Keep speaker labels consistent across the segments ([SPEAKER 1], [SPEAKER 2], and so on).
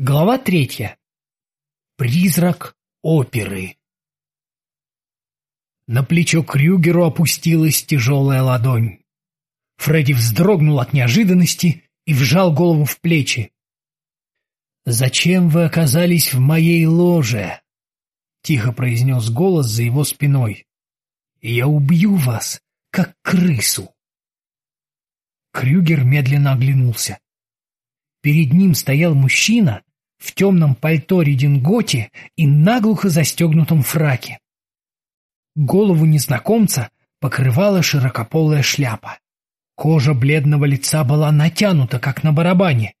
[SPEAKER 1] Глава третья. Призрак оперы. На плечо Крюгеру опустилась тяжелая ладонь. Фредди вздрогнул от неожиданности и вжал голову в плечи. «Зачем вы оказались в моей ложе?» — тихо произнес голос за его спиной. «Я убью вас, как крысу!» Крюгер медленно оглянулся. Перед ним стоял мужчина в темном пальто рединготе и наглухо застегнутом фраке. Голову незнакомца покрывала широкополая шляпа. Кожа бледного лица была натянута, как на барабане.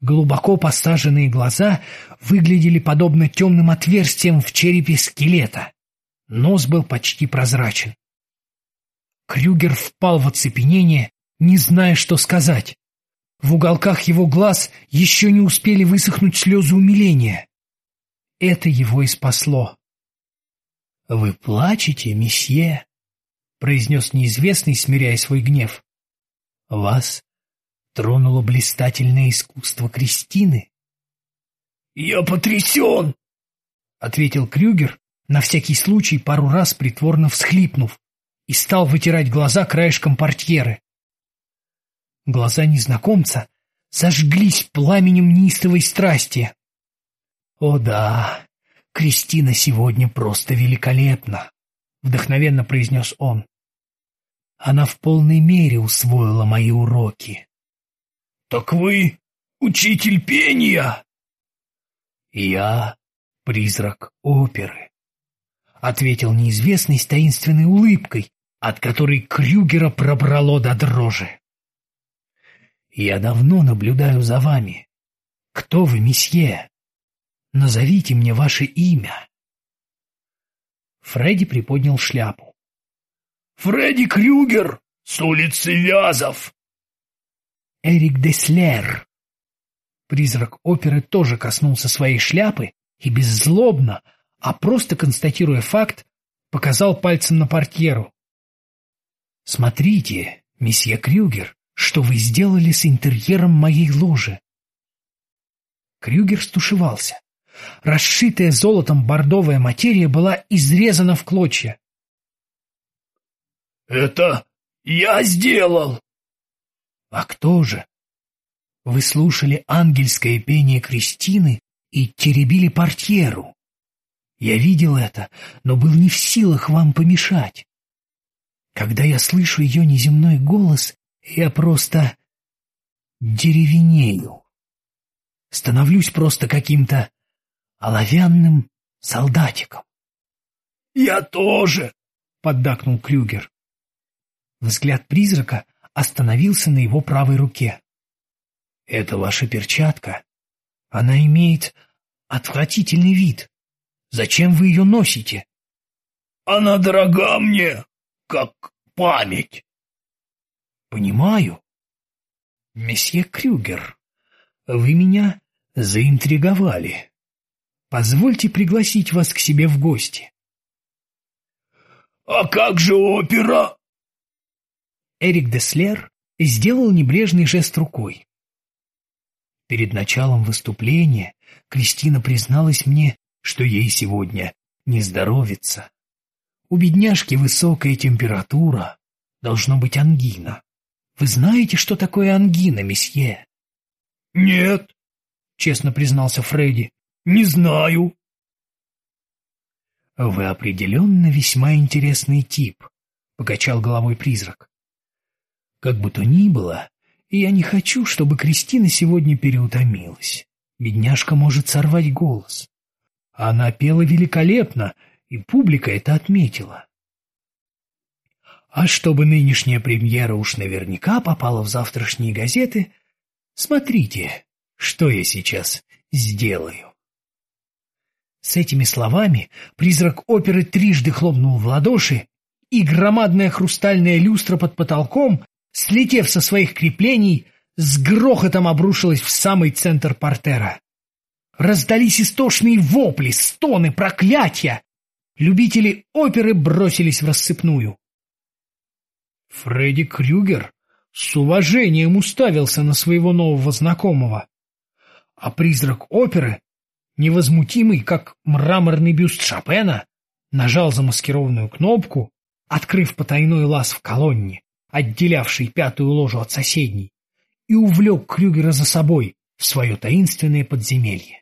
[SPEAKER 1] Глубоко посаженные глаза выглядели подобно темным отверстиям в черепе скелета. Нос был почти прозрачен. Крюгер впал в оцепенение, не зная, что сказать. В уголках его глаз еще не успели высохнуть слезы умиления. Это его и спасло. — Вы плачете, месье? — произнес неизвестный, смиряя свой гнев. — Вас тронуло блистательное искусство Кристины? — Я потрясен! — ответил Крюгер, на всякий случай пару раз притворно всхлипнув, и стал вытирать глаза краешком портьеры. Глаза незнакомца зажглись пламенем неистовой страсти. «О да, Кристина сегодня просто великолепна», — вдохновенно произнес он. «Она в полной мере усвоила мои уроки». «Так вы учитель пения?» «Я призрак оперы», — ответил неизвестный с таинственной улыбкой, от которой Крюгера пробрало до дрожи. Я давно наблюдаю за вами. Кто вы, месье? Назовите мне ваше имя. Фредди приподнял шляпу. Фредди Крюгер с улицы Вязов. Эрик Деслер. Призрак оперы тоже коснулся своей шляпы и беззлобно, а просто констатируя факт, показал пальцем на портьеру. «Смотрите, месье Крюгер, что вы сделали с интерьером моей ложи? Крюгер стушевался. Расшитая золотом бордовая материя была изрезана в клочья. «Это я сделал!» «А кто же?» «Вы слушали ангельское пение Кристины и теребили портьеру. Я видел это, но был не в силах вам помешать. Когда я слышу ее неземной голос, я просто деревенею. Становлюсь просто каким-то оловянным солдатиком. — Я тоже! — поддакнул Крюгер. Взгляд призрака остановился на его правой руке. — Это ваша перчатка. Она имеет отвратительный вид. Зачем вы ее носите? — Она дорога мне, как память. Понимаю. Месье Крюгер, вы меня заинтриговали. Позвольте пригласить вас к себе в гости. А как же опера? Эрик Деслер сделал небрежный жест рукой. Перед началом выступления Кристина призналась мне, что ей сегодня не здоровится. У бедняжки высокая температура, должно быть ангина. Вы знаете, что такое ангина, месье? — Нет, — честно признался Фредди, — не знаю. — Вы определенно весьма интересный тип, — покачал головой призрак. — Как бы то ни было, я не хочу, чтобы Кристина сегодня переутомилась. Бедняжка может сорвать голос. Она пела великолепно, и публика это отметила. А чтобы нынешняя премьера уж наверняка попала в завтрашние газеты, смотрите, что я сейчас сделаю. С этими словами призрак оперы трижды хлопнул в ладоши, и громадная хрустальная люстра под потолком, слетев со своих креплений, с грохотом обрушилась в самый центр портера. Раздались истошные вопли, стоны, проклятия. Любители оперы бросились в рассыпную. Фредди Крюгер с уважением уставился на своего нового знакомого. а призрак оперы, невозмутимый, как мраморный бюст Шопена, нажал замаскированную кнопку, открыв потайной лаз в колонне, отделявший пятую ложу от соседней, и увлек Крюгера за собой в свое таинственное подземелье.